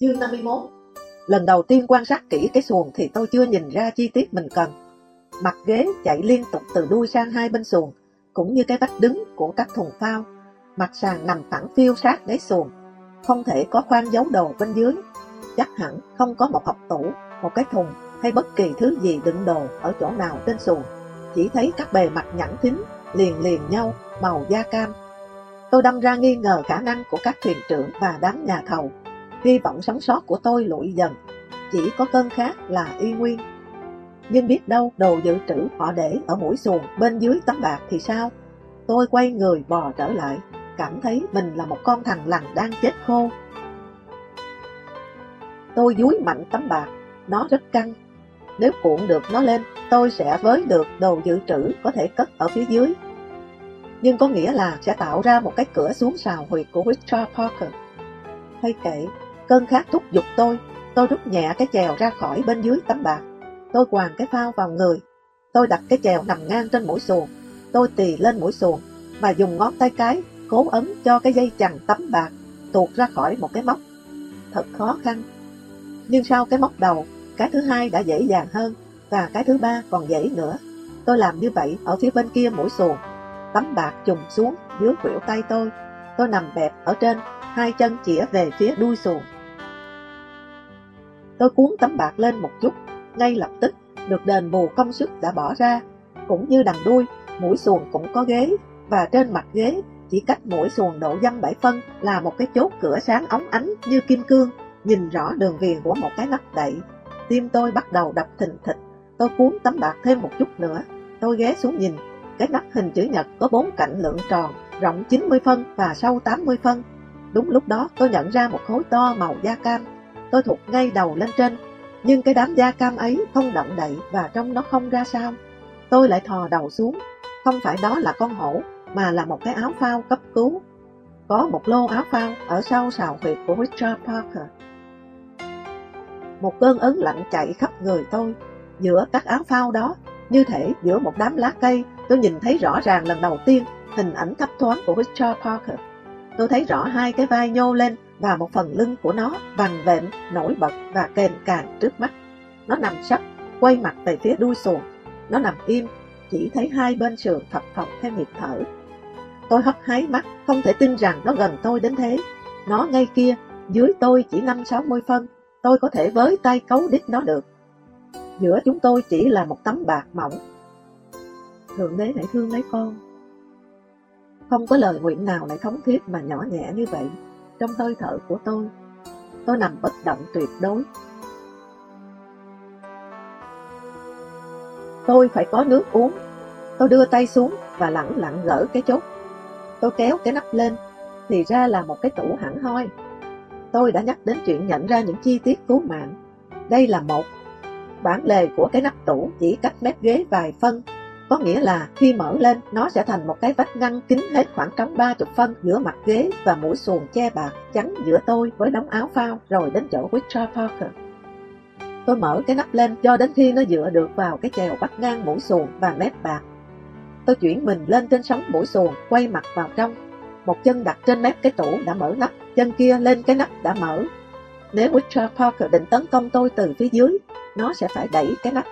Chương 51 Lần đầu tiên quan sát kỹ cái xuồng thì tôi chưa nhìn ra chi tiết mình cần. Mặt ghế chạy liên tục từ đuôi sang hai bên xuồng, cũng như cái vách đứng của các thùng phao. Mặt sàn nằm thẳng phiêu sát đáy xuồng, không thể có khoan giấu đồ bên dưới. Chắc hẳn không có một hộp tủ, một cái thùng hay bất kỳ thứ gì đựng đồ ở chỗ nào trên xuồng. Chỉ thấy các bề mặt nhẵn thính, liền liền nhau, màu da cam. Tôi đâm ra nghi ngờ khả năng của các thuyền trưởng và đám nhà thầu hy vọng sống sót của tôi lụi dần, chỉ có cơn khát là y nguyên. Nhưng biết đâu đồ dự trữ họ để ở mũi xuồng bên dưới tấm bạc thì sao? Tôi quay người bò trở lại, cảm thấy mình là một con thằng lằn đang chết khô. Tôi dúi mạnh tấm bạc, nó rất căng. Nếu cuộn được nó lên, tôi sẽ với được đồ dự trữ có thể cất ở phía dưới. Nhưng có nghĩa là sẽ tạo ra một cái cửa xuống sào huyệt của Richard Parker. Hay kệ, Cơn khát thúc giục tôi, tôi rút nhẹ cái chèo ra khỏi bên dưới tấm bạc. Tôi quàng cái phao vào người, tôi đặt cái chèo nằm ngang trên mũi xuồng. Tôi tì lên mũi xuồng và dùng ngón tay cái cố ấn cho cái dây chằng tấm bạc tuột ra khỏi một cái móc. Thật khó khăn. Nhưng sau cái móc đầu, cái thứ hai đã dễ dàng hơn và cái thứ ba còn dễ nữa. Tôi làm như vậy ở phía bên kia mũi xuồng. Tấm bạc trùng xuống dưới khuỷu tay tôi. Tôi nằm bẹp ở trên, hai chân chĩa về phía đuôi xuồng. Tôi cuốn tấm bạc lên một chút, ngay lập tức được đền bù công sức đã bỏ ra, cũng như đằng đuôi, mũi xuồng cũng có ghế, và trên mặt ghế chỉ cách mỗi xuồng độ dăm bảy phân là một cái chốt cửa sáng óng ánh như kim cương, nhìn rõ đường viền của một cái nắp đậy. Tim tôi bắt đầu đập thình thịch, tôi cuốn tấm bạc thêm một chút nữa, tôi ghé xuống nhìn, cái nắp hình chữ nhật có bốn cạnh lượng tròn, rộng 90 phân và sâu 80 phân. Đúng lúc đó tôi nhận ra một khối to màu da cam Tôi thụt ngay đầu lên trên, nhưng cái đám da cam ấy không động đậy và trong nó không ra sao. Tôi lại thò đầu xuống, không phải đó là con hổ, mà là một cái áo phao cấp cứu. Có một lô áo phao ở sau sào huyệt của Richard Parker. Một cơn ớn lạnh chạy khắp người tôi, giữa các áo phao đó, như thể giữa một đám lá cây, tôi nhìn thấy rõ ràng lần đầu tiên hình ảnh thấp thoáng của Richard Parker. Tôi thấy rõ hai cái vai nhô lên và một phần lưng của nó vằn vện, nổi bật và kềnh càng trước mắt. Nó nằm sấp, quay mặt về phía đuôi xuồng. Nó nằm im, chỉ thấy hai bên sườn phập phồng theo nhịp thở. Tôi hấp hái mắt, không thể tin rằng nó gần tôi đến thế. Nó ngay kia, dưới tôi chỉ năm sáu mươi phân, tôi có thể với tay cấu đít nó được. Giữa chúng tôi chỉ là một tấm bạc mỏng. Thượng đế hãy thương lấy con. Không có lời nguyện nào lại thống thiết mà nhỏ nhẹ như vậy trong hơi thở của tôi. Tôi nằm bất động tuyệt đối. Tôi phải có nước uống. Tôi đưa tay xuống và lặng lặng gỡ cái chốt. Tôi kéo cái nắp lên, thì ra là một cái tủ hẳn hoi. Tôi đã nhắc đến chuyện nhận ra những chi tiết cứu mạng. Đây là một bản lề của cái nắp tủ chỉ cách mép ghế vài phân có nghĩa là khi mở lên, nó sẽ thành một cái vách ngăn kín hết khoảng trống 30 phân giữa mặt ghế và mũi xuồng che bạc chắn giữa tôi với đống áo phao rồi đến chỗ Richard Parker. Tôi mở cái nắp lên cho đến khi nó dựa được vào cái chèo bắt ngang mũi xuồng và mép bạc. Tôi chuyển mình lên trên sóng mũi xuồng, quay mặt vào trong. Một chân đặt trên mép cái tủ đã mở nắp, chân kia lên cái nắp đã mở. Nếu Richard Parker định tấn công tôi từ phía dưới, nó sẽ phải đẩy cái nắp.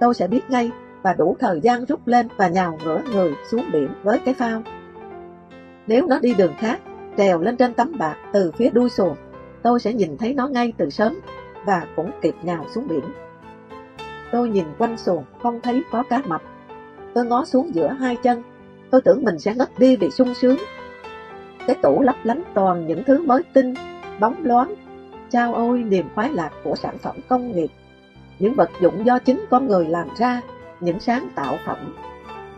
Tôi sẽ biết ngay và đủ thời gian rút lên và nhào ngửa người xuống biển với cái phao. Nếu nó đi đường khác, trèo lên trên tấm bạc từ phía đuôi xuồng, tôi sẽ nhìn thấy nó ngay từ sớm và cũng kịp nhào xuống biển. Tôi nhìn quanh xuồng, không thấy có cá mập. Tôi ngó xuống giữa hai chân, tôi tưởng mình sẽ ngất đi vì sung sướng. Cái tủ lấp lánh toàn những thứ mới tinh, bóng loáng. trao ôi niềm khoái lạc của sản phẩm công nghiệp. Những vật dụng do chính con người làm ra những sáng tạo phẩm.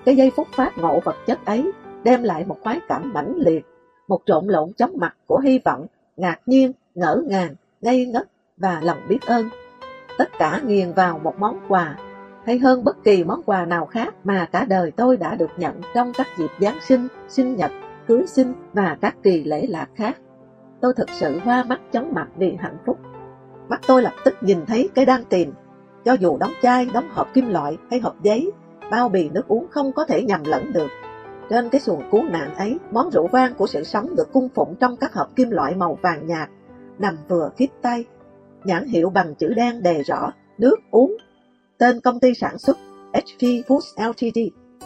Cái giây phút phát ngộ vật chất ấy đem lại một khoái cảm mãnh liệt, một trộn lộn chóng mặt của hy vọng, ngạc nhiên, ngỡ ngàng, ngây ngất và lòng biết ơn. Tất cả nghiền vào một món quà, hay hơn bất kỳ món quà nào khác mà cả đời tôi đã được nhận trong các dịp Giáng sinh, sinh nhật, cưới sinh và các kỳ lễ lạc khác. Tôi thực sự hoa mắt chóng mặt vì hạnh phúc. Mắt tôi lập tức nhìn thấy cái đang tìm cho dù đóng chai, đóng hộp kim loại hay hộp giấy, bao bì nước uống không có thể nhầm lẫn được. Trên cái xuồng cứu nạn ấy, món rượu vang của sự sống được cung phụng trong các hộp kim loại màu vàng nhạt, nằm vừa khít tay. Nhãn hiệu bằng chữ đen đề rõ nước uống. Tên công ty sản xuất HV Foods Ltd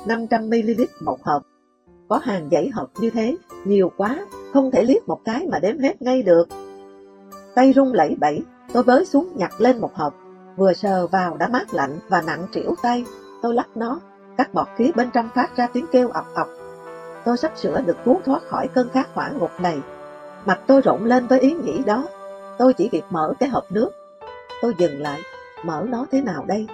500ml một hộp. Có hàng dãy hộp như thế, nhiều quá, không thể liếc một cái mà đếm hết ngay được. Tay rung lẩy bẫy, tôi bới xuống nhặt lên một hộp, vừa sờ vào đã mát lạnh và nặng trĩu tay. Tôi lắc nó, các bọt khí bên trong phát ra tiếng kêu ọc ọc. Tôi sắp sửa được cứu thoát khỏi cơn khát hỏa ngục này. Mặt tôi rộn lên với ý nghĩ đó. Tôi chỉ việc mở cái hộp nước. Tôi dừng lại, mở nó thế nào đây?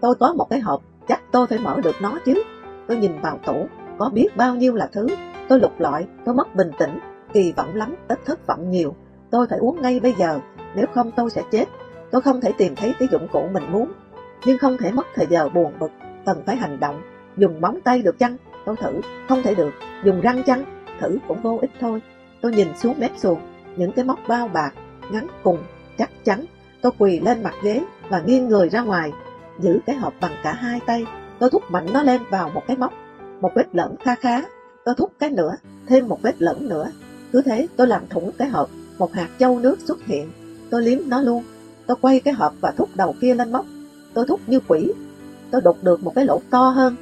Tôi có một cái hộp, chắc tôi phải mở được nó chứ. Tôi nhìn vào tủ, có biết bao nhiêu là thứ. Tôi lục lọi, tôi mất bình tĩnh, kỳ vọng lắm, ít thất vọng nhiều. Tôi phải uống ngay bây giờ, nếu không tôi sẽ chết. Tôi không thể tìm thấy cái dụng cụ mình muốn, nhưng không thể mất thời giờ buồn bực, cần phải hành động. Dùng móng tay được chăng? Tôi thử, không thể được. Dùng răng chăng? Thử cũng vô ích thôi. Tôi nhìn xuống mép xuồng, những cái móc bao bạc, ngắn cùng, chắc chắn. Tôi quỳ lên mặt ghế và nghiêng người ra ngoài, giữ cái hộp bằng cả hai tay. Tôi thúc mạnh nó lên vào một cái móc, một vết lẫn kha khá. Tôi thúc cái nữa, thêm một vết lẫn nữa. Cứ thế tôi làm thủng cái hộp, một hạt châu nước xuất hiện. Tôi liếm nó luôn. Tôi quay cái hộp và thúc đầu kia lên móc. Tôi thúc như quỷ. Tôi đục được một cái lỗ to hơn.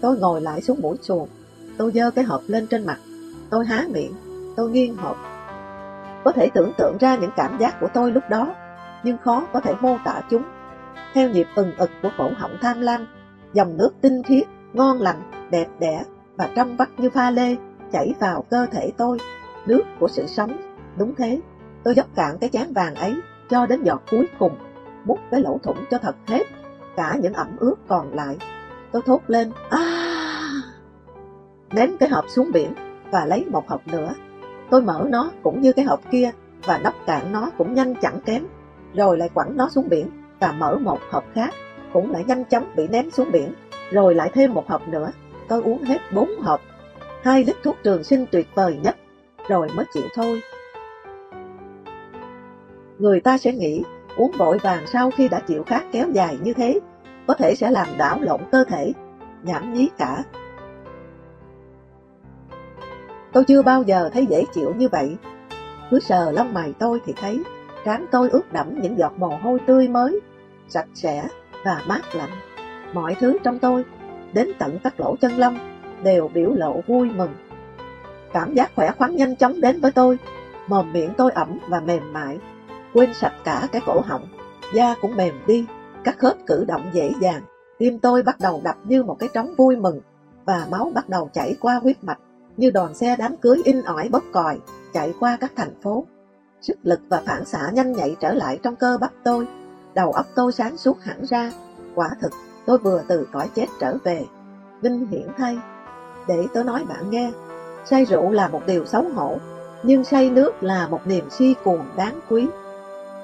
Tôi ngồi lại xuống mũi chuồng. Tôi dơ cái hộp lên trên mặt. Tôi há miệng. Tôi nghiêng hộp. Có thể tưởng tượng ra những cảm giác của tôi lúc đó, nhưng khó có thể mô tả chúng. Theo nhịp ừng ực của cổ họng tham lam, dòng nước tinh khiết, ngon lành, đẹp đẽ và trong vắt như pha lê chảy vào cơ thể tôi, nước của sự sống. Đúng thế, tôi dốc cạn cái chén vàng ấy cho đến giọt cuối cùng, múc cái lỗ thủng cho thật hết, cả những ẩm ướt còn lại. Tôi thốt lên, à ném cái hộp xuống biển và lấy một hộp nữa. Tôi mở nó cũng như cái hộp kia và nắp cạn nó cũng nhanh chẳng kém, rồi lại quẳng nó xuống biển và mở một hộp khác, cũng lại nhanh chóng bị ném xuống biển, rồi lại thêm một hộp nữa. Tôi uống hết bốn hộp, hai lít thuốc trường sinh tuyệt vời nhất, rồi mới chịu thôi. Người ta sẽ nghĩ uống vội vàng sau khi đã chịu khát kéo dài như thế, có thể sẽ làm đảo lộn cơ thể, nhảm nhí cả. Tôi chưa bao giờ thấy dễ chịu như vậy. Cứ sờ lông mày tôi thì thấy trán tôi ướt đẫm những giọt mồ hôi tươi mới, sạch sẽ và mát lạnh. Mọi thứ trong tôi, đến tận các lỗ chân lông, đều biểu lộ vui mừng. Cảm giác khỏe khoắn nhanh chóng đến với tôi, mồm miệng tôi ẩm và mềm mại, quên sạch cả cái cổ họng, da cũng mềm đi, các khớp cử động dễ dàng, tim tôi bắt đầu đập như một cái trống vui mừng, và máu bắt đầu chảy qua huyết mạch như đoàn xe đám cưới in ỏi bóp còi, chạy qua các thành phố. Sức lực và phản xạ nhanh nhạy trở lại trong cơ bắp tôi, đầu óc tôi sáng suốt hẳn ra. Quả thực, tôi vừa từ cõi chết trở về. Vinh hiển thay. Để tôi nói bạn nghe, say rượu là một điều xấu hổ, nhưng say nước là một niềm si cuồng đáng quý.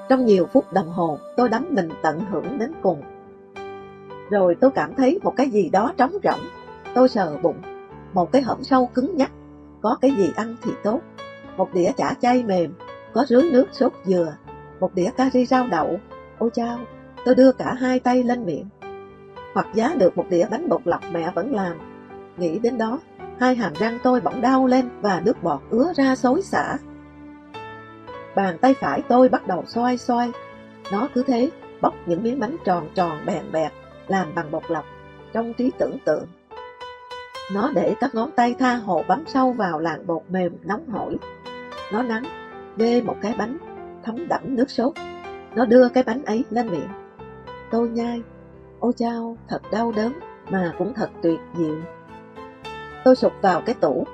Trong nhiều phút đồng hồ, tôi đắm mình tận hưởng đến cùng. Rồi tôi cảm thấy một cái gì đó trống rỗng. Tôi sờ bụng, một cái hõm sâu cứng nhắc, có cái gì ăn thì tốt. Một đĩa chả chay mềm, có rưới nước sốt dừa, một đĩa cà ri rau đậu. Ôi chao, tôi đưa cả hai tay lên miệng. Hoặc giá được một đĩa bánh bột lọc mẹ vẫn làm. Nghĩ đến đó, hai hàm răng tôi bỗng đau lên và nước bọt ứa ra xối xả. Bàn tay phải tôi bắt đầu xoay xoay. Nó cứ thế bóc những miếng bánh tròn tròn bèn bẹt làm bằng bột lọc trong trí tưởng tượng. Nó để các ngón tay tha hồ bấm sâu vào làn bột mềm nóng hổi. Nó nắng, bê một cái bánh, thấm đẫm nước sốt. Nó đưa cái bánh ấy lên miệng. Tôi nhai, ôi chao, thật đau đớn, mà cũng thật tuyệt diệu. Tôi sụt vào cái tủ.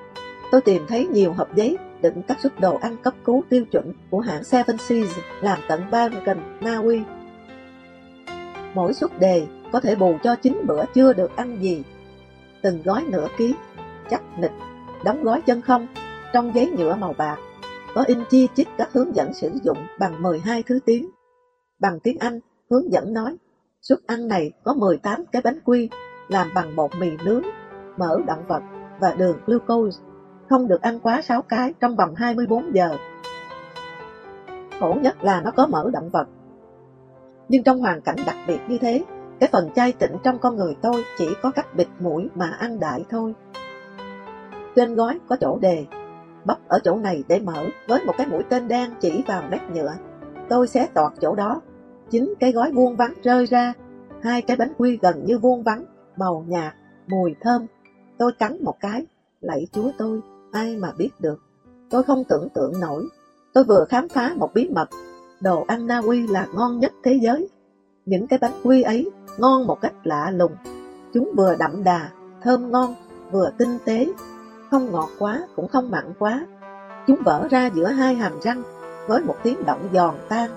Tôi tìm thấy nhiều hộp giấy định các suất đồ ăn cấp cứu tiêu chuẩn của hãng Seven Seas làm tận Bergen, Na Uy. Mỗi suất đề có thể bù cho 9 bữa chưa được ăn gì từng gói nửa ký, chắc nịch, đóng gói chân không, trong giấy nhựa màu bạc, có in chi chít các hướng dẫn sử dụng bằng 12 thứ tiếng. Bằng tiếng Anh, hướng dẫn nói, suất ăn này có 18 cái bánh quy làm bằng bột mì nướng, mỡ động vật và đường glucose, không được ăn quá 6 cái trong vòng 24 giờ. Khổ nhất là nó có mỡ động vật. Nhưng trong hoàn cảnh đặc biệt như thế, cái phần chai tịnh trong con người tôi chỉ có cách bịt mũi mà ăn đại thôi. Trên gói có chỗ đề, bắp ở chỗ này để mở với một cái mũi tên đen chỉ vào mép nhựa. Tôi xé toạc chỗ đó, chính cái gói vuông vắn rơi ra, hai cái bánh quy gần như vuông vắn, màu nhạt, mùi thơm. Tôi cắn một cái, lạy chúa tôi, ai mà biết được. Tôi không tưởng tượng nổi. Tôi vừa khám phá một bí mật, đồ ăn Na Uy là ngon nhất thế giới. Những cái bánh quy ấy ngon một cách lạ lùng. Chúng vừa đậm đà, thơm ngon, vừa tinh tế, không ngọt quá cũng không mặn quá. Chúng vỡ ra giữa hai hàm răng với một tiếng động giòn tan.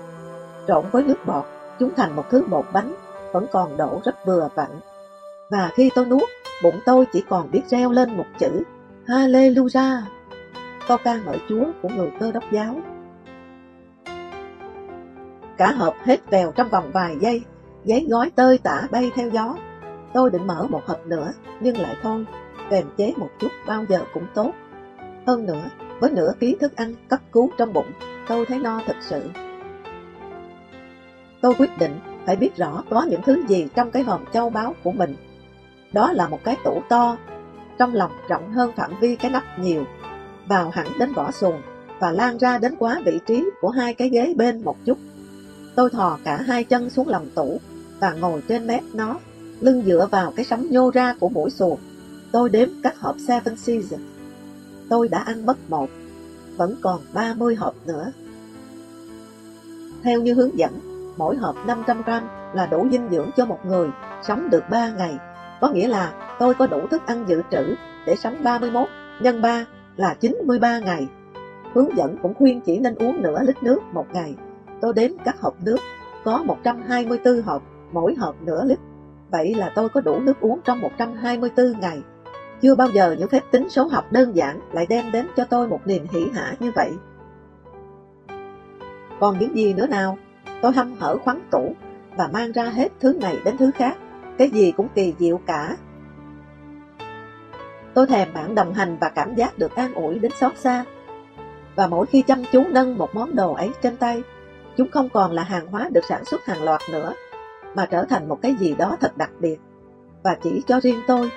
Trộn với nước bọt, chúng thành một thứ bột bánh vẫn còn đổ rất vừa vặn. Và khi tôi nuốt, bụng tôi chỉ còn biết reo lên một chữ Hallelujah. Câu ca ngợi Chúa của người cơ đốc giáo. Cả hộp hết vèo trong vòng vài giây, giấy gói tơi tả bay theo gió. Tôi định mở một hộp nữa, nhưng lại thôi, kềm chế một chút bao giờ cũng tốt. Hơn nữa, với nửa ký thức ăn cấp cứu trong bụng, tôi thấy no thật sự. Tôi quyết định phải biết rõ có những thứ gì trong cái hòm châu báu của mình. Đó là một cái tủ to, trong lòng rộng hơn phạm vi cái nắp nhiều, vào hẳn đến vỏ sùng và lan ra đến quá vị trí của hai cái ghế bên một chút. Tôi thò cả hai chân xuống lòng tủ và ngồi trên mép nó, lưng dựa vào cái sóng nhô ra của mũi xuồng. Tôi đếm các hộp Seven Seasons. Tôi đã ăn mất một, vẫn còn 30 hộp nữa. Theo như hướng dẫn, mỗi hộp 500 gram là đủ dinh dưỡng cho một người sống được 3 ngày. Có nghĩa là tôi có đủ thức ăn dự trữ để sống 31 nhân 3 là 93 ngày. Hướng dẫn cũng khuyên chỉ nên uống nửa lít nước một ngày. Tôi đếm các hộp nước, có 124 hộp, mỗi hộp nửa lít. Vậy là tôi có đủ nước uống trong 124 ngày. Chưa bao giờ những phép tính số học đơn giản lại đem đến cho tôi một niềm hỷ hả như vậy. Còn những gì nữa nào? Tôi hâm hở khoắn tủ và mang ra hết thứ này đến thứ khác. Cái gì cũng kỳ diệu cả. Tôi thèm bạn đồng hành và cảm giác được an ủi đến xót xa. Và mỗi khi chăm chú nâng một món đồ ấy trên tay, chúng không còn là hàng hóa được sản xuất hàng loạt nữa, mà trở thành một cái gì đó thật đặc biệt. Và chỉ cho riêng tôi,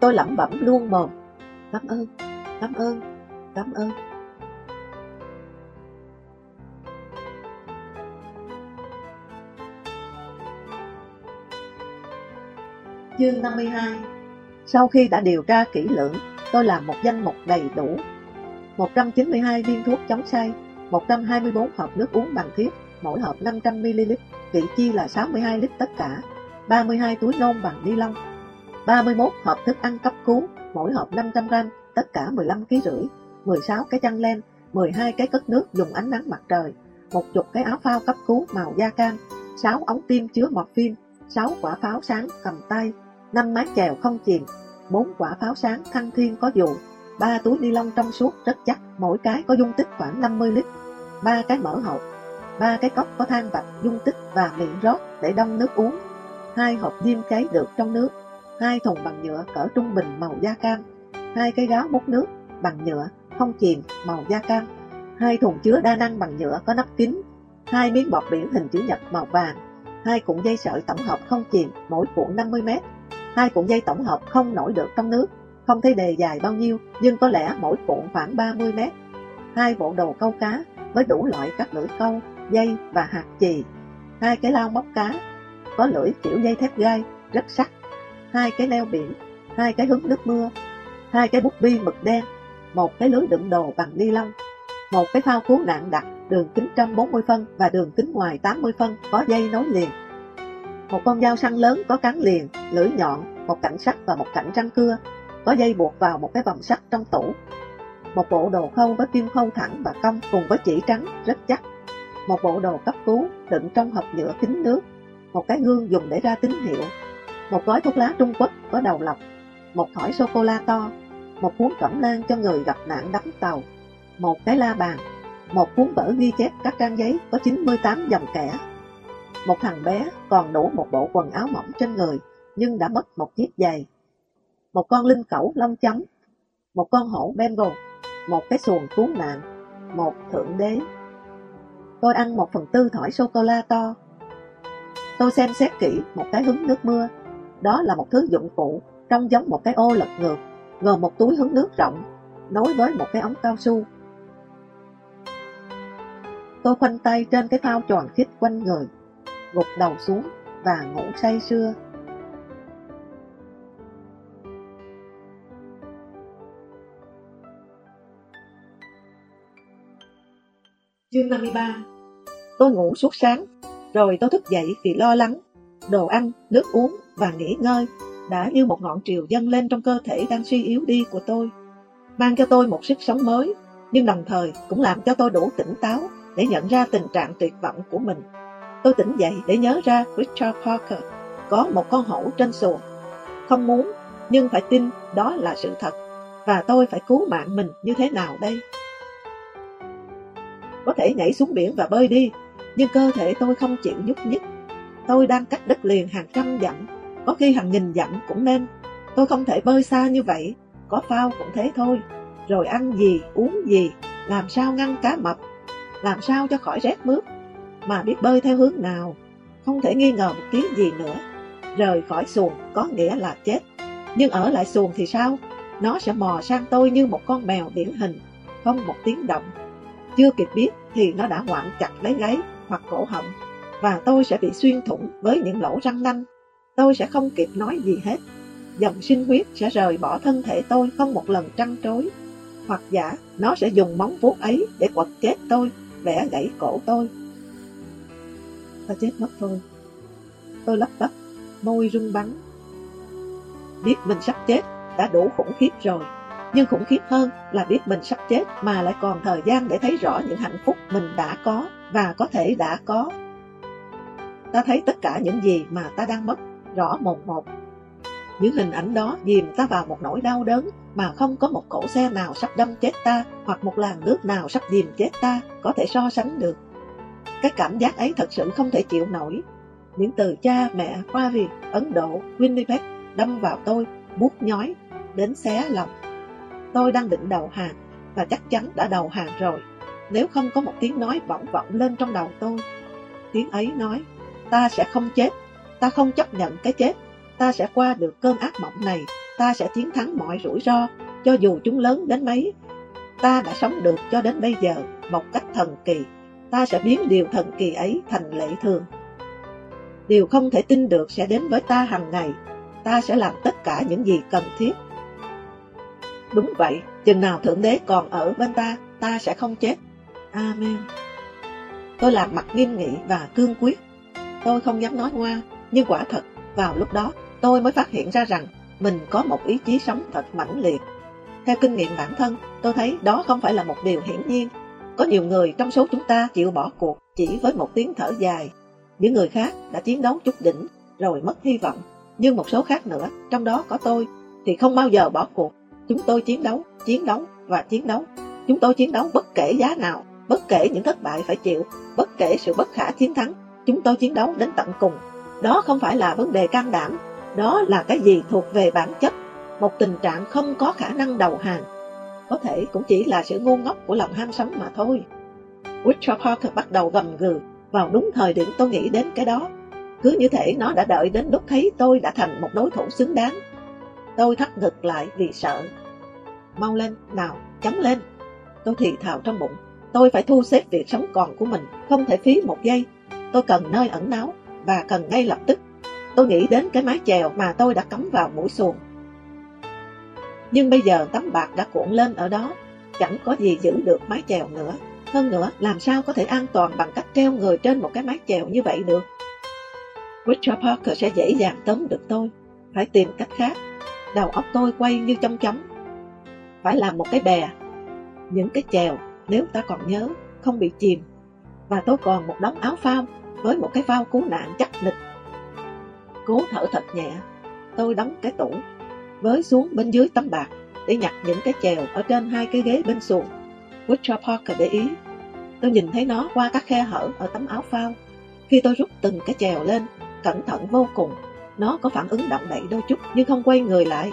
tôi lẩm bẩm luôn mồm. Cảm ơn, cảm ơn, cảm ơn. Chương 52 Sau khi đã điều tra kỹ lưỡng, tôi làm một danh mục đầy đủ. 192 viên thuốc chống say, 124 hộp nước uống bằng thiết, mỗi hộp 500ml, vị chi là 62 lít tất cả, 32 túi nôn bằng ni lông, 31 hộp thức ăn cấp cứu, mỗi hộp 500g, tất cả 15 kg rưỡi, 16 cái chăn len, 12 cái cất nước dùng ánh nắng mặt trời, một chục cái áo phao cấp cứu màu da cam, 6 ống tim chứa morphine, 6 quả pháo sáng cầm tay, 5 mái chèo không chìm, 4 quả pháo sáng thăng thiên có dù, 3 túi ni lông trong suốt rất chắc, mỗi cái có dung tích khoảng 50 lít, 3 cái mở hộp, 3 cái cốc có than vạch dung tích và miệng rót để đông nước uống, hai hộp diêm cháy được trong nước, hai thùng bằng nhựa cỡ trung bình màu da cam, hai cái gáo múc nước bằng nhựa không chìm màu da cam, hai thùng chứa đa năng bằng nhựa có nắp kín, hai miếng bọt biển hình chữ nhật màu vàng, hai cuộn dây sợi tổng hợp không chìm mỗi cuộn 50 mét, hai cuộn dây tổng hợp không nổi được trong nước, không thấy đề dài bao nhiêu nhưng có lẽ mỗi cuộn khoảng 30 mét, hai bộ đồ câu cá với đủ loại các lưỡi câu, dây và hạt chì, hai cái lao móc cá có lưỡi kiểu dây thép gai rất sắc. Hai cái neo biển, hai cái hứng nước mưa, hai cái bút bi mực đen, một cái lưới đựng đồ bằng ni lông, một cái phao cứu nạn đặt đường kính 140 phân và đường kính ngoài 80 phân có dây nối liền. Một con dao săn lớn có cán liền, lưỡi nhọn, một cạnh sắt và một cạnh răng cưa, có dây buộc vào một cái vòng sắt trong tủ. Một bộ đồ khâu với kim khâu thẳng và cong cùng với chỉ trắng rất chắc. Một bộ đồ cấp cứu đựng trong hộp nhựa kính nước, một cái gương dùng để ra tín hiệu một gói thuốc lá Trung Quốc có đầu lọc, một thỏi sô-cô-la to, một cuốn cẩm nang cho người gặp nạn đắm tàu, một cái la bàn, một cuốn vở ghi chép các trang giấy có 98 dòng kẻ. Một thằng bé còn đủ một bộ quần áo mỏng trên người, nhưng đã mất một chiếc giày. Một con linh cẩu lông chấm, một con hổ Bengal, một cái xuồng cứu nạn, một thượng đế. Tôi ăn một phần tư thỏi sô-cô-la to. Tôi xem xét kỹ một cái hứng nước mưa đó là một thứ dụng cụ trông giống một cái ô lật ngược, gồm một túi hứng nước rộng, nối với một cái ống cao su. Tôi khoanh tay trên cái phao tròn khít quanh người, gục đầu xuống và ngủ say sưa. Chương 53 Tôi ngủ suốt sáng, rồi tôi thức dậy vì lo lắng. Đồ ăn, nước uống và nghỉ ngơi đã như một ngọn triều dâng lên trong cơ thể đang suy yếu đi của tôi, mang cho tôi một sức sống mới, nhưng đồng thời cũng làm cho tôi đủ tỉnh táo để nhận ra tình trạng tuyệt vọng của mình. Tôi tỉnh dậy để nhớ ra Richard Parker có một con hổ trên xuồng. Không muốn, nhưng phải tin đó là sự thật, và tôi phải cứu mạng mình như thế nào đây? Có thể nhảy xuống biển và bơi đi, nhưng cơ thể tôi không chịu nhúc nhích. Tôi đang cách đất liền hàng trăm dặm có khi hàng nghìn dặm cũng nên. Tôi không thể bơi xa như vậy, có phao cũng thế thôi. Rồi ăn gì, uống gì, làm sao ngăn cá mập, làm sao cho khỏi rét mướt, mà biết bơi theo hướng nào, không thể nghi ngờ một tiếng gì nữa. Rời khỏi xuồng có nghĩa là chết, nhưng ở lại xuồng thì sao? Nó sẽ mò sang tôi như một con mèo điển hình, không một tiếng động. Chưa kịp biết thì nó đã ngoạm chặt lấy gáy hoặc cổ họng, và tôi sẽ bị xuyên thủng với những lỗ răng nanh tôi sẽ không kịp nói gì hết. Dòng sinh huyết sẽ rời bỏ thân thể tôi không một lần trăn trối. Hoặc giả, nó sẽ dùng móng vuốt ấy để quật chết tôi, vẽ gãy cổ tôi. Ta chết mất thôi. Tôi lắp bắp, môi rung bắn. Biết mình sắp chết đã đủ khủng khiếp rồi. Nhưng khủng khiếp hơn là biết mình sắp chết mà lại còn thời gian để thấy rõ những hạnh phúc mình đã có và có thể đã có. Ta thấy tất cả những gì mà ta đang mất rõ một một. Những hình ảnh đó dìm ta vào một nỗi đau đớn mà không có một cỗ xe nào sắp đâm chết ta hoặc một làn nước nào sắp dìm chết ta có thể so sánh được. Cái cảm giác ấy thật sự không thể chịu nổi. Những từ cha, mẹ, Hoa Việt, Ấn Độ, Winnipeg đâm vào tôi, bút nhói, đến xé lòng. Tôi đang định đầu hàng và chắc chắn đã đầu hàng rồi. Nếu không có một tiếng nói vọng vọng lên trong đầu tôi. Tiếng ấy nói, ta sẽ không chết Ta không chấp nhận cái chết, ta sẽ qua được cơn ác mộng này, ta sẽ chiến thắng mọi rủi ro, cho dù chúng lớn đến mấy. Ta đã sống được cho đến bây giờ một cách thần kỳ, ta sẽ biến điều thần kỳ ấy thành lệ thường. Điều không thể tin được sẽ đến với ta hàng ngày, ta sẽ làm tất cả những gì cần thiết. Đúng vậy, chừng nào Thượng Đế còn ở bên ta, ta sẽ không chết. Amen. Tôi làm mặt nghiêm nghị và cương quyết. Tôi không dám nói ngoa, nhưng quả thật, vào lúc đó, tôi mới phát hiện ra rằng mình có một ý chí sống thật mãnh liệt. Theo kinh nghiệm bản thân, tôi thấy đó không phải là một điều hiển nhiên. Có nhiều người trong số chúng ta chịu bỏ cuộc chỉ với một tiếng thở dài. Những người khác đã chiến đấu chút đỉnh, rồi mất hy vọng. Nhưng một số khác nữa, trong đó có tôi, thì không bao giờ bỏ cuộc. Chúng tôi chiến đấu, chiến đấu và chiến đấu. Chúng tôi chiến đấu bất kể giá nào, bất kể những thất bại phải chịu, bất kể sự bất khả chiến thắng. Chúng tôi chiến đấu đến tận cùng đó không phải là vấn đề can đảm, đó là cái gì thuộc về bản chất, một tình trạng không có khả năng đầu hàng. Có thể cũng chỉ là sự ngu ngốc của lòng ham sống mà thôi. Richard Parker bắt đầu gầm gừ vào đúng thời điểm tôi nghĩ đến cái đó. Cứ như thể nó đã đợi đến lúc thấy tôi đã thành một đối thủ xứng đáng. Tôi thắt ngực lại vì sợ. Mau lên, nào, chấm lên. Tôi thì thào trong bụng. Tôi phải thu xếp việc sống còn của mình, không thể phí một giây. Tôi cần nơi ẩn náu, và cần ngay lập tức. Tôi nghĩ đến cái mái chèo mà tôi đã cắm vào mũi xuồng. Nhưng bây giờ tấm bạc đã cuộn lên ở đó, chẳng có gì giữ được mái chèo nữa. Hơn nữa, làm sao có thể an toàn bằng cách treo người trên một cái mái chèo như vậy được? Richard Parker sẽ dễ dàng tóm được tôi. Phải tìm cách khác. Đầu óc tôi quay như trong chóng. Phải làm một cái bè. Những cái chèo, nếu ta còn nhớ, không bị chìm. Và tôi còn một đống áo phao với một cái phao cứu nạn chắc nịch. Cố thở thật nhẹ, tôi đóng cái tủ, với xuống bên dưới tấm bạc để nhặt những cái chèo ở trên hai cái ghế bên xuồng. Richard Parker để ý, tôi nhìn thấy nó qua các khe hở ở tấm áo phao. Khi tôi rút từng cái chèo lên, cẩn thận vô cùng, nó có phản ứng động đậy đôi chút nhưng không quay người lại.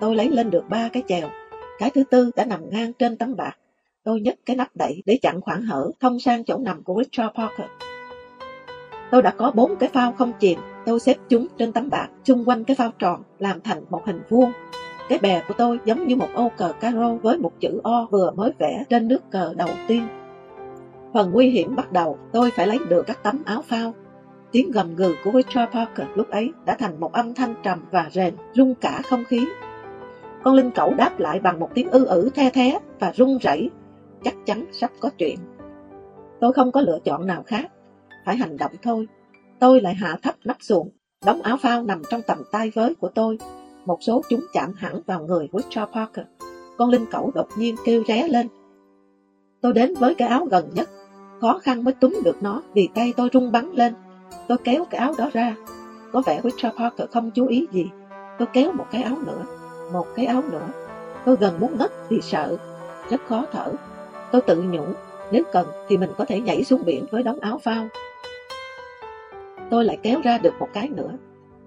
Tôi lấy lên được ba cái chèo, cái thứ tư đã nằm ngang trên tấm bạc. Tôi nhấc cái nắp đậy để chặn khoảng hở thông sang chỗ nằm của Richard Parker. Tôi đã có bốn cái phao không chìm, tôi xếp chúng trên tấm bạc, chung quanh cái phao tròn, làm thành một hình vuông. Cái bè của tôi giống như một ô cờ caro với một chữ O vừa mới vẽ trên nước cờ đầu tiên. Phần nguy hiểm bắt đầu, tôi phải lấy được các tấm áo phao. Tiếng gầm gừ của Richard Parker lúc ấy đã thành một âm thanh trầm và rền, rung cả không khí. Con linh cẩu đáp lại bằng một tiếng ư ử the thé và rung rẩy, chắc chắn sắp có chuyện. Tôi không có lựa chọn nào khác, phải hành động thôi. Tôi lại hạ thấp nắp xuồng, đóng áo phao nằm trong tầm tay với của tôi. Một số chúng chạm hẳn vào người Richard Parker. Con linh cẩu đột nhiên kêu ré lên. Tôi đến với cái áo gần nhất, khó khăn mới túm được nó vì tay tôi rung bắn lên. Tôi kéo cái áo đó ra. Có vẻ Richard Parker không chú ý gì. Tôi kéo một cái áo nữa, một cái áo nữa. Tôi gần muốn ngất vì sợ, rất khó thở. Tôi tự nhủ, nếu cần thì mình có thể nhảy xuống biển với đống áo phao. Tôi lại kéo ra được một cái nữa.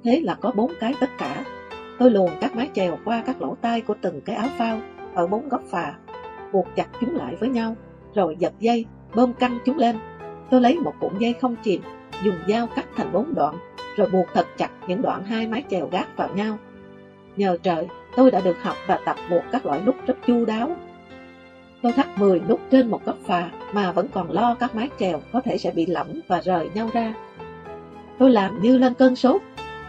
Thế là có bốn cái tất cả. Tôi luồn các mái chèo qua các lỗ tai của từng cái áo phao ở bốn góc phà, buộc chặt chúng lại với nhau, rồi giật dây, bơm căng chúng lên. Tôi lấy một cuộn dây không chìm, dùng dao cắt thành bốn đoạn, rồi buộc thật chặt những đoạn hai mái chèo gác vào nhau. Nhờ trời, tôi đã được học và tập buộc các loại nút rất chu đáo. Tôi thắt 10 nút trên một góc phà mà vẫn còn lo các mái chèo có thể sẽ bị lỏng và rời nhau ra. Tôi làm như lên cơn sốt,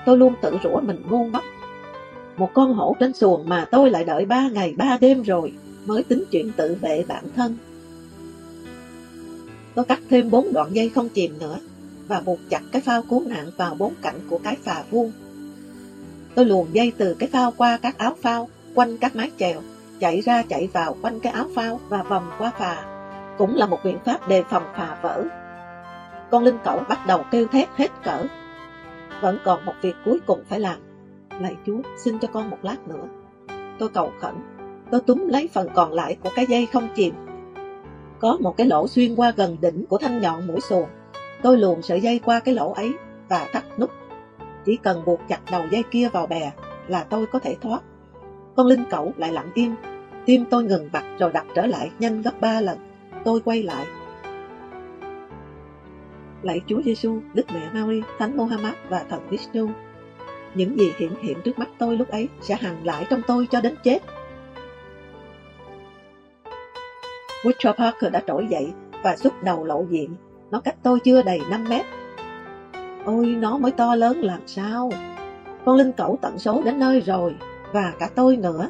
tôi luôn tự rủa mình ngu ngốc. Một con hổ trên xuồng mà tôi lại đợi ba ngày ba đêm rồi mới tính chuyện tự vệ bản thân. Tôi cắt thêm bốn đoạn dây không chìm nữa và buộc chặt cái phao cứu nạn vào bốn cạnh của cái phà vuông. Tôi luồn dây từ cái phao qua các áo phao, quanh các mái chèo, chạy ra chạy vào quanh cái áo phao và vòng qua phà. Cũng là một biện pháp đề phòng phà vỡ. Con linh cẩu bắt đầu kêu thét hết cỡ. Vẫn còn một việc cuối cùng phải làm. Lạy Chúa, xin cho con một lát nữa. Tôi cầu khẩn, tôi túm lấy phần còn lại của cái dây không chìm. Có một cái lỗ xuyên qua gần đỉnh của thanh nhọn mũi xuồng. Tôi luồn sợi dây qua cái lỗ ấy và thắt nút. Chỉ cần buộc chặt đầu dây kia vào bè là tôi có thể thoát. Con linh cẩu lại lặng im. Tim tôi ngừng bặt rồi đập trở lại nhanh gấp ba lần. Tôi quay lại. Lạy Chúa Giêsu, Đức Mẹ Mary, Thánh Muhammad và Thần Vishnu. Những gì hiện hiện trước mắt tôi lúc ấy sẽ hằng lại trong tôi cho đến chết. Richard Parker đã trỗi dậy và rút đầu lộ diện. Nó cách tôi chưa đầy 5 mét. Ôi, nó mới to lớn làm sao? Con linh cẩu tận số đến nơi rồi, và cả tôi nữa.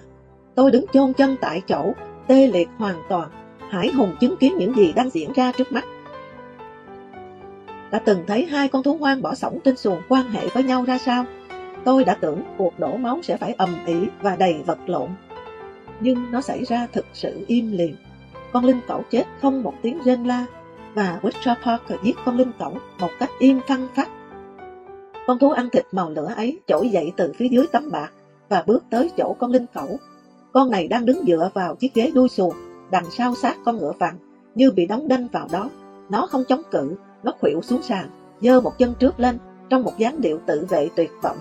Tôi đứng chôn chân tại chỗ, tê liệt hoàn toàn, hải hùng chứng kiến những gì đang diễn ra trước mắt. Đã từng thấy hai con thú hoang bỏ sổng trên xuồng quan hệ với nhau ra sao? Tôi đã tưởng cuộc đổ máu sẽ phải ầm ĩ và đầy vật lộn. Nhưng nó xảy ra thực sự im lìm. Con linh cẩu chết không một tiếng rên la, và Richard Parker giết con linh cẩu một cách im phăng phát. Con thú ăn thịt màu lửa ấy trỗi dậy từ phía dưới tấm bạc và bước tới chỗ con linh cẩu. Con này đang đứng dựa vào chiếc ghế đuôi xuồng, đằng sau sát con ngựa vàng, như bị đóng đinh vào đó. Nó không chống cự, nó khuỵu xuống sàn, dơ một chân trước lên, trong một dáng điệu tự vệ tuyệt vọng.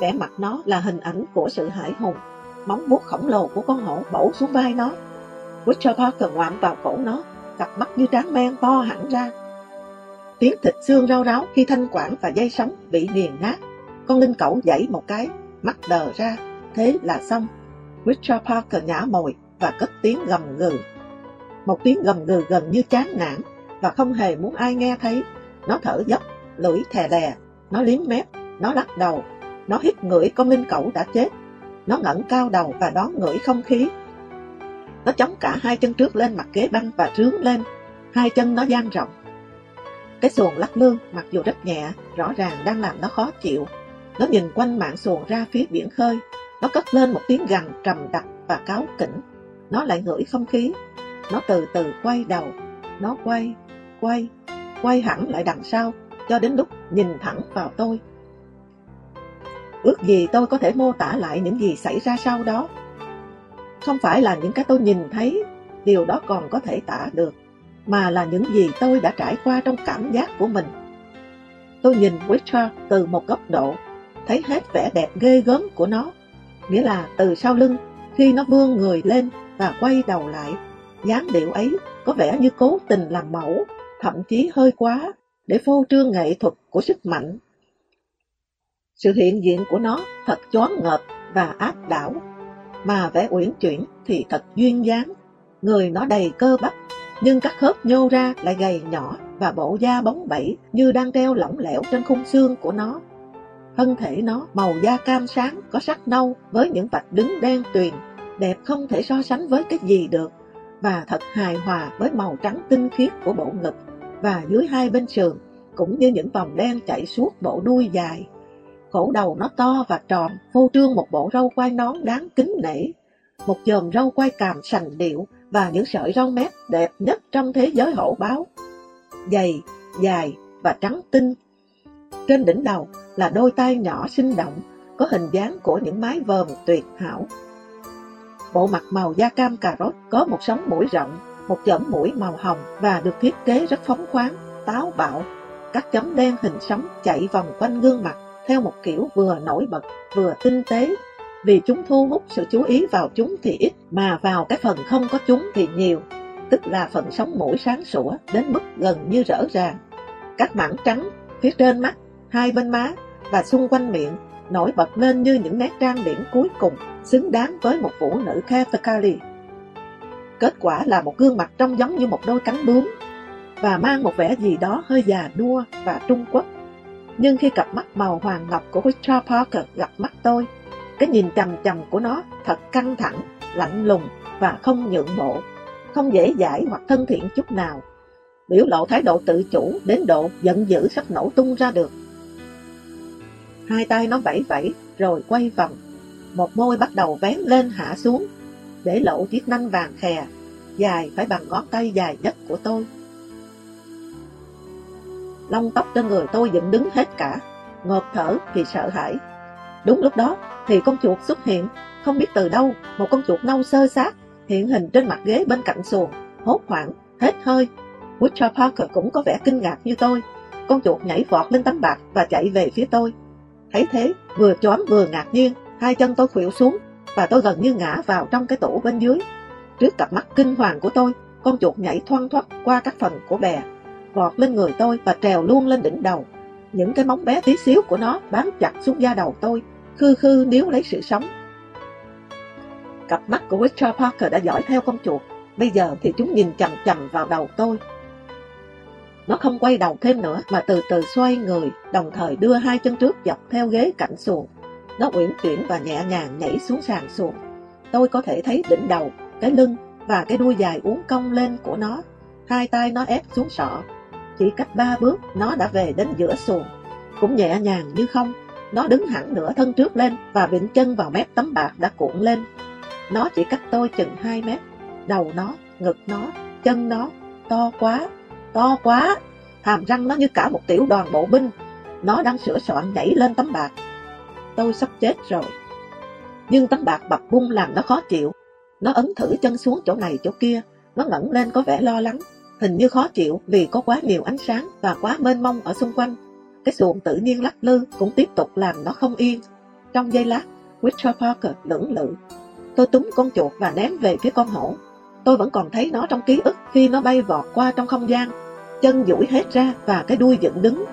Vẻ mặt nó là hình ảnh của sự hải hùng, móng vuốt khổng lồ của con hổ bổ xuống vai nó. Richard Parker ngoạm vào cổ nó, cặp mắt như tráng men to hẳn ra. Tiếng thịt xương rau ráo khi thanh quản và dây sống bị nghiền nát. Con linh cẩu dãy một cái, mắt đờ ra, thế là xong. Richard Parker nhả mồi và cất tiếng gầm gừ. Một tiếng gầm gừ gần như chán nản và không hề muốn ai nghe thấy. Nó thở dốc, lưỡi thè đè, nó liếm mép, nó lắc đầu, nó hít ngửi con linh cẩu đã chết. Nó ngẩng cao đầu và đón ngửi không khí. Nó chống cả hai chân trước lên mặt ghế băng và trướng lên. Hai chân nó dang rộng. Cái xuồng lắc lương, mặc dù rất nhẹ, rõ ràng đang làm nó khó chịu. Nó nhìn quanh mạng xuồng ra phía biển khơi. Nó cất lên một tiếng gằn trầm đặc và cáo kỉnh. Nó lại ngửi không khí. Nó từ từ quay đầu. Nó quay, quay, quay hẳn lại đằng sau, cho đến lúc nhìn thẳng vào tôi. Ước gì tôi có thể mô tả lại những gì xảy ra sau đó. Không phải là những cái tôi nhìn thấy, điều đó còn có thể tả được, mà là những gì tôi đã trải qua trong cảm giác của mình. Tôi nhìn Richard từ một góc độ, thấy hết vẻ đẹp ghê gớm của nó, nghĩa là từ sau lưng, khi nó vươn người lên và quay đầu lại, dáng điệu ấy có vẻ như cố tình làm mẫu, thậm chí hơi quá, để phô trương nghệ thuật của sức mạnh. Sự hiện diện của nó thật choáng ngợp và áp đảo. mà vẽ uyển chuyển thì thật duyên dáng. Người nó đầy cơ bắp, nhưng các khớp nhô ra lại gầy nhỏ và bộ da bóng bẩy như đang treo lỏng lẻo trên khung xương của nó. Thân thể nó màu da cam sáng có sắc nâu với những vạch đứng đen tuyền, đẹp không thể so sánh với cái gì được và thật hài hòa với màu trắng tinh khiết của bộ ngực và dưới hai bên sườn cũng như những vòng đen chạy suốt bộ đuôi dài. Cổ đầu nó to và tròn, phô trương một bộ râu quai nón đáng kính nể, một chòm râu quai càm sành điệu và những sợi râu mép đẹp nhất trong thế giới hổ báo. Dày, dài và trắng tinh. Trên đỉnh đầu là đôi tay nhỏ sinh động, có hình dáng của những mái vờm tuyệt hảo. Bộ mặt màu da cam cà rốt có một sống mũi rộng, một chấm mũi màu hồng và được thiết kế rất phóng khoáng, táo bạo. Các chấm đen hình sóng chạy vòng quanh gương mặt theo một kiểu vừa nổi bật, vừa tinh tế. Vì chúng thu hút sự chú ý vào chúng thì ít, mà vào cái phần không có chúng thì nhiều, tức là phần sống mũi sáng sủa đến mức gần như rỡ ràng. Các mảng trắng phía trên mắt, hai bên má và xung quanh miệng nổi bật lên như những nét trang điểm cuối cùng, xứng đáng với một vũ nữ Kathakali. Kết quả là một gương mặt trông giống như một đôi cánh bướm và mang một vẻ gì đó hơi già nua và Trung Quốc. Nhưng khi cặp mắt màu hoàng ngọc của Richard Parker gặp mắt tôi, cái nhìn chầm chầm của nó thật căng thẳng, lạnh lùng và không nhượng bộ, không dễ dãi hoặc thân thiện chút nào. Biểu lộ thái độ tự chủ đến độ giận dữ sắp nổ tung ra được. Hai tay nó vẫy vẫy rồi quay vòng. Một môi bắt đầu vén lên hạ xuống, để lộ chiếc nanh vàng khè, dài phải bằng ngón tay dài nhất của tôi. Lông tóc trên người tôi dựng đứng hết cả, ngộp thở vì sợ hãi. Đúng lúc đó thì con chuột xuất hiện, không biết từ đâu, một con chuột nâu sơ sát hiện hình trên mặt ghế bên cạnh xuồng, hốt hoảng, hết hơi. Richard Parker cũng có vẻ kinh ngạc như tôi. Con chuột nhảy vọt lên tấm bạc và chạy về phía tôi. Thấy thế, vừa chóm vừa ngạc nhiên, hai chân tôi khuỵu xuống và tôi gần như ngã vào trong cái tủ bên dưới. Trước cặp mắt kinh hoàng của tôi, con chuột nhảy thoăn thoắt qua các phần của bè, vọt lên người tôi và trèo luôn lên đỉnh đầu. Những cái móng bé tí xíu của nó bám chặt xuống da đầu tôi, khư khư níu lấy sự sống. Cặp mắt của Richard Parker đã dõi theo con chuột, bây giờ thì chúng nhìn chầm chầm vào đầu tôi. Nó không quay đầu thêm nữa mà từ từ xoay người, đồng thời đưa hai chân trước dọc theo ghế cạnh xuồng. Nó uyển chuyển và nhẹ nhàng nhảy xuống sàn xuồng. Tôi có thể thấy đỉnh đầu, cái lưng và cái đuôi dài uốn cong lên của nó. Hai tay nó ép xuống sọ. Chỉ cách ba bước, nó đã về đến giữa xuồng. Cũng nhẹ nhàng như không, nó đứng hẳn nửa thân trước lên và vịnh chân vào mép tấm bạc đã cuộn lên. Nó chỉ cách tôi chừng 2 mét. Đầu nó, ngực nó, chân nó, to quá, to quá. Hàm răng nó như cả một tiểu đoàn bộ binh. Nó đang sửa soạn nhảy lên tấm bạc. Tôi sắp chết rồi. Nhưng tấm bạc bập bung làm nó khó chịu. Nó ấn thử chân xuống chỗ này chỗ kia. Nó ngẩng lên có vẻ lo lắng. Hình như khó chịu vì có quá nhiều ánh sáng và quá mênh mông ở xung quanh. Cái xuồng tự nhiên lắc lư cũng tiếp tục làm nó không yên. Trong giây lát, Richard Parker lưỡng lự. Tôi túm con chuột và ném về phía con hổ. Tôi vẫn còn thấy nó trong ký ức khi nó bay vọt qua trong không gian, chân duỗi hết ra và cái đuôi dựng đứng.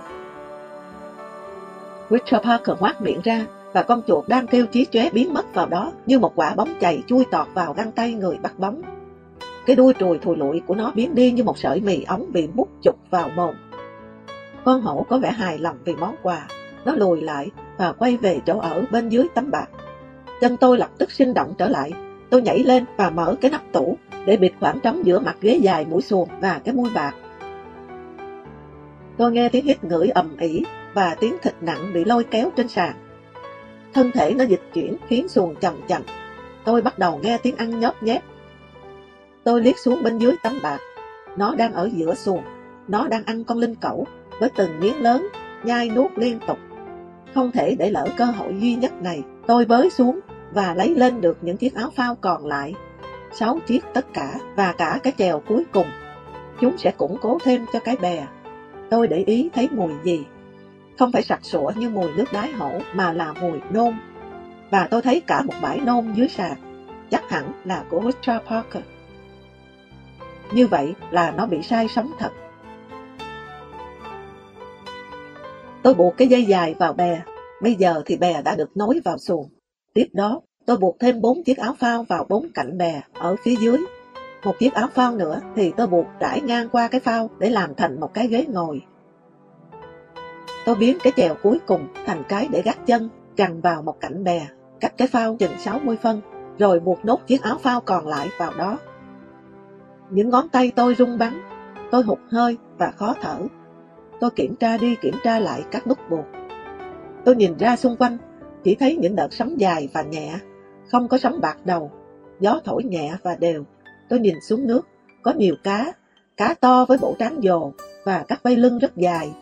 Richard Parker ngoác miệng ra và con chuột đang kêu chí chóe biến mất vào đó như một quả bóng chày chui tọt vào găng tay người bắt bóng. Cái đuôi trùi thùi lụi của nó biến đi như một sợi mì ống bị mút chụp vào mồm. Con hổ có vẻ hài lòng vì món quà, nó lùi lại và quay về chỗ ở bên dưới tấm bạc. Chân tôi lập tức sinh động trở lại, tôi nhảy lên và mở cái nắp tủ để bịt khoảng trống giữa mặt ghế dài mũi xuồng và cái môi bạc. Tôi nghe tiếng hít ngửi ầm ỉ và tiếng thịt nặng bị lôi kéo trên sàn. Thân thể nó dịch chuyển khiến xuồng chậm chậm. Tôi bắt đầu nghe tiếng ăn nhóp nhép. Tôi liếc xuống bên dưới tấm bạc. Nó đang ở giữa xuồng. Nó đang ăn con linh cẩu với từng miếng lớn, nhai nuốt liên tục. Không thể để lỡ cơ hội duy nhất này. Tôi bới xuống và lấy lên được những chiếc áo phao còn lại. Sáu chiếc tất cả và cả cái chèo cuối cùng. Chúng sẽ củng cố thêm cho cái bè. Tôi để ý thấy mùi gì. Không phải sặc sủa như mùi nước đái hổ mà là mùi nôn. Và tôi thấy cả một bãi nôn dưới sàn. Chắc hẳn là của Richard Parker. Như vậy là nó bị sai sống thật. Tôi buộc cái dây dài vào bè. Bây giờ thì bè đã được nối vào xuồng. Tiếp đó, Tôi buộc thêm bốn chiếc áo phao vào bốn cạnh bè ở phía dưới. Một chiếc áo phao nữa thì tôi buộc trải ngang qua cái phao để làm thành một cái ghế ngồi. Tôi biến cái chèo cuối cùng thành cái để gác chân, chằng vào một cạnh bè, cách cái phao chừng 60 phân, rồi buộc nốt chiếc áo phao còn lại vào đó. Những ngón tay tôi rung bắn, tôi hụt hơi và khó thở. Tôi kiểm tra đi kiểm tra lại các nút buộc. Tôi nhìn ra xung quanh, chỉ thấy những đợt sóng dài và nhẹ, không có sóng bạc đầu, gió thổi nhẹ và đều. Tôi nhìn xuống nước, có nhiều cá, cá to với bộ tráng dồ và các vây lưng rất dài.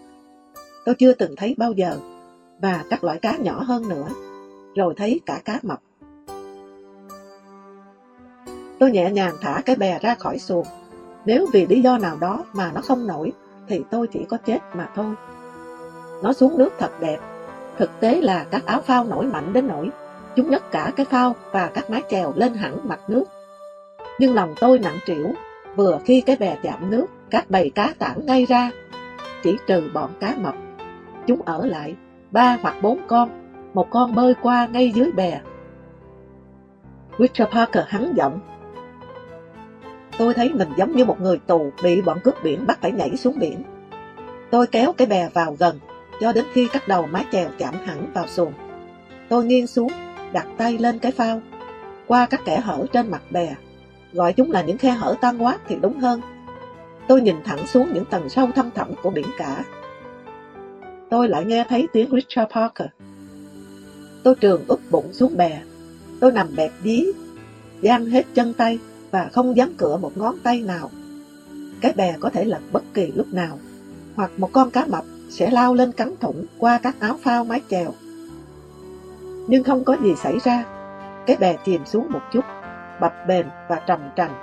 Tôi chưa từng thấy bao giờ, và các loại cá nhỏ hơn nữa, rồi thấy cả cá mập. Tôi nhẹ nhàng thả cái bè ra khỏi xuồng. Nếu vì lý do nào đó mà nó không nổi, thì tôi chỉ có chết mà thôi. Nó xuống nước thật đẹp. Thực tế là các áo phao nổi mạnh đến nổi chúng nhấc cả cái phao và các mái chèo lên hẳn mặt nước. Nhưng lòng tôi nặng trĩu, vừa khi cái bè chạm nước, các bầy cá tản ngay ra, chỉ trừ bọn cá mập. Chúng ở lại, ba hoặc bốn con, một con bơi qua ngay dưới bè. Richard Parker hắn giọng. Tôi thấy mình giống như một người tù bị bọn cướp biển bắt phải nhảy xuống biển. Tôi kéo cái bè vào gần, cho đến khi các đầu mái chèo chạm hẳn vào xuồng. Tôi nghiêng xuống, đặt tay lên cái phao, qua các kẽ hở trên mặt bè, gọi chúng là những khe hở tan quát thì đúng hơn. Tôi nhìn thẳng xuống những tầng sâu thăm thẳm của biển cả. Tôi lại nghe thấy tiếng Richard Parker. Tôi trường úp bụng xuống bè. Tôi nằm bẹp dí, giang hết chân tay và không dám cựa một ngón tay nào. Cái bè có thể lật bất kỳ lúc nào, hoặc một con cá mập sẽ lao lên cắn thủng qua các áo phao mái chèo. Nhưng không có gì xảy ra, cái bè chìm xuống một chút, bập bềnh và trầm trành.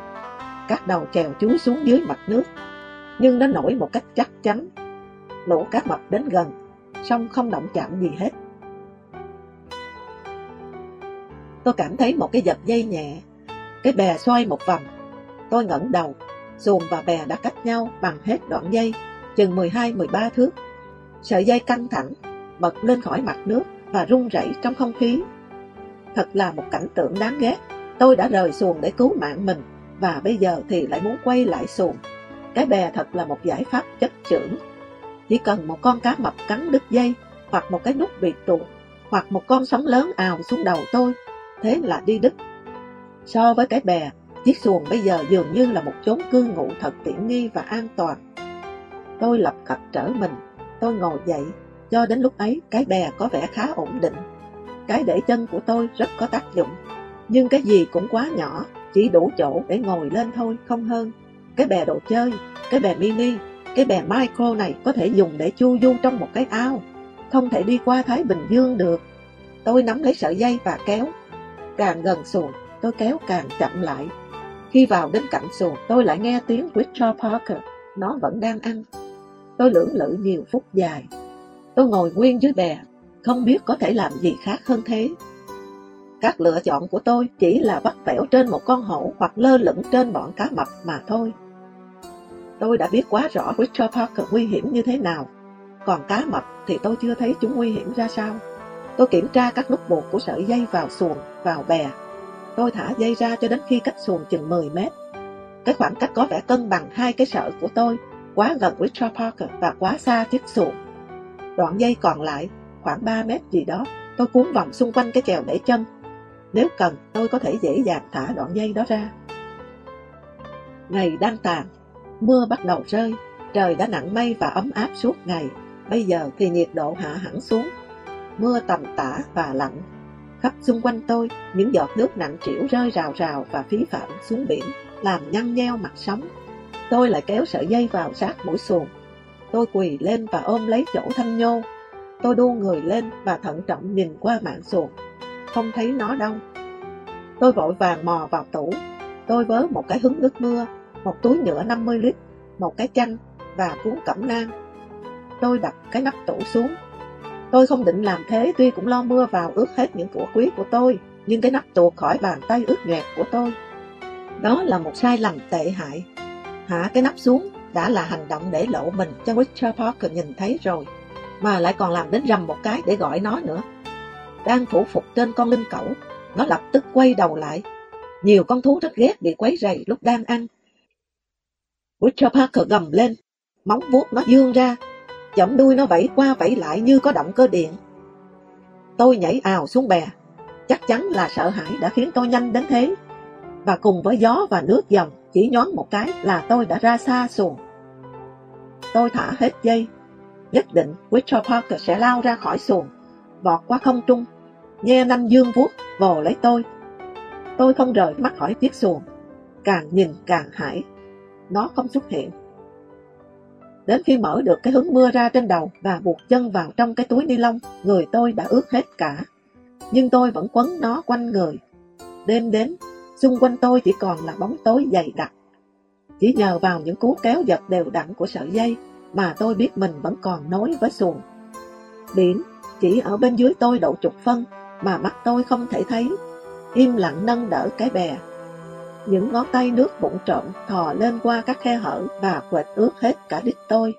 Các đầu chèo chúi xuống dưới mặt nước, nhưng nó nổi một cách chắc chắn. Lũ cá mập đến gần, song không động chạm gì hết. Tôi cảm thấy một cái giật dây nhẹ, cái bè xoay một vòng. Tôi ngẩng đầu, xuồng và bè đã cách nhau bằng hết đoạn dây, chừng 12-13 thước. Sợi dây căng thẳng, bật lên khỏi mặt nước và rung rẩy trong không khí. Thật là một cảnh tượng đáng ghét. Tôi đã rời xuồng để cứu mạng mình, và bây giờ thì lại muốn quay lại xuồng. Cái bè thật là một giải pháp chất chưởng. Chỉ cần một con cá mập cắn đứt dây, hoặc một cái nút bị tụt hoặc một con sóng lớn ào xuống đầu tôi, thế là đi đứt. So với cái bè, chiếc xuồng bây giờ dường như là một chốn cư ngụ thật tiện nghi và an toàn. Tôi lập cập trở mình, tôi ngồi dậy, cho đến lúc ấy cái bè có vẻ khá ổn định. Cái để chân của tôi rất có tác dụng, nhưng cái gì cũng quá nhỏ, chỉ đủ chỗ để ngồi lên thôi, không hơn. Cái bè đồ chơi, cái bè mini, cái bè micro này có thể dùng để chu du trong một cái ao, không thể đi qua Thái Bình Dương được. Tôi nắm lấy sợi dây và kéo. Càng gần xuồng, tôi kéo càng chậm lại. Khi vào đến cạnh xuồng, tôi lại nghe tiếng Richard Parker, nó vẫn đang ăn. Tôi lưỡng lự nhiều phút dài. Tôi ngồi nguyên dưới bè, không biết có thể làm gì khác hơn thế. Các lựa chọn của tôi chỉ là bắt vẻo trên một con hổ hoặc lơ lửng trên bọn cá mập mà thôi. Tôi đã biết quá rõ Richard Parker nguy hiểm như thế nào, còn cá mập thì tôi chưa thấy chúng nguy hiểm ra sao. Tôi kiểm tra các nút buộc của sợi dây vào xuồng, vào bè. Tôi thả dây ra cho đến khi cách xuồng chừng 10 mét. Cái khoảng cách có vẻ cân bằng hai cái sợi của tôi, quá gần Richard Parker và quá xa chiếc xuồng. Đoạn dây còn lại, khoảng 3 mét gì đó, tôi cuốn vòng xung quanh cái chèo để chân. Nếu cần, tôi có thể dễ dàng thả đoạn dây đó ra. Ngày đang tàn, mưa bắt đầu rơi, trời đã nặng mây và ấm áp suốt ngày. Bây giờ thì nhiệt độ hạ hẳn xuống, mưa tầm tã và lạnh. Khắp xung quanh tôi, những giọt nước nặng trĩu rơi rào rào và phí phạm xuống biển, làm nhăn nheo mặt sóng. Tôi lại kéo sợi dây vào sát mũi xuồng. Tôi quỳ lên và ôm lấy chỗ thanh nhô. Tôi đu người lên và thận trọng nhìn qua mạng xuồng. Không thấy nó đâu. Tôi vội vàng mò vào tủ. Tôi vớ một cái hứng nước mưa, một túi nhựa 50 lít, một cái chanh và cuốn cẩm nang. Tôi đặt cái nắp tủ xuống Tôi không định làm thế tuy cũng lo mưa vào ướt hết những của quý của tôi, nhưng cái nắp tuột khỏi bàn tay ướt nhẹp của tôi. Đó là một sai lầm tệ hại. Hạ cái nắp xuống đã là hành động để lộ mình cho Richard Parker nhìn thấy rồi, mà lại còn làm đến rầm một cái để gọi nó nữa. Đang phủ phục trên con linh cẩu, nó lập tức quay đầu lại. Nhiều con thú rất ghét bị quấy rầy lúc đang ăn. Richard Parker gầm lên, móng vuốt nó dương ra, chậm đuôi nó vẫy qua vẫy lại như có động cơ điện. Tôi nhảy ào xuống bè, chắc chắn là sợ hãi đã khiến tôi nhanh đến thế. Và cùng với gió và nước dòng, chỉ nhón một cái là tôi đã ra xa xuồng. Tôi thả hết dây, nhất định Richard Parker sẽ lao ra khỏi xuồng, vọt qua không trung, nghe nanh dương vuốt vồ lấy tôi. Tôi không rời mắt khỏi chiếc xuồng, càng nhìn càng hãi, nó không xuất hiện. Đến khi mở được cái hứng mưa ra trên đầu và buộc chân vào trong cái túi ni lông, người tôi đã ướt hết cả. Nhưng tôi vẫn quấn nó quanh người. Đêm đến, xung quanh tôi chỉ còn là bóng tối dày đặc. Chỉ nhờ vào những cú kéo giật đều đặn của sợi dây mà tôi biết mình vẫn còn nối với xuồng. Biển chỉ ở bên dưới tôi độ chục phân mà mắt tôi không thể thấy, im lặng nâng đỡ cái bè. Những ngón tay nước vụn trộm thò lên qua các khe hở và quệt ướt hết cả đít tôi.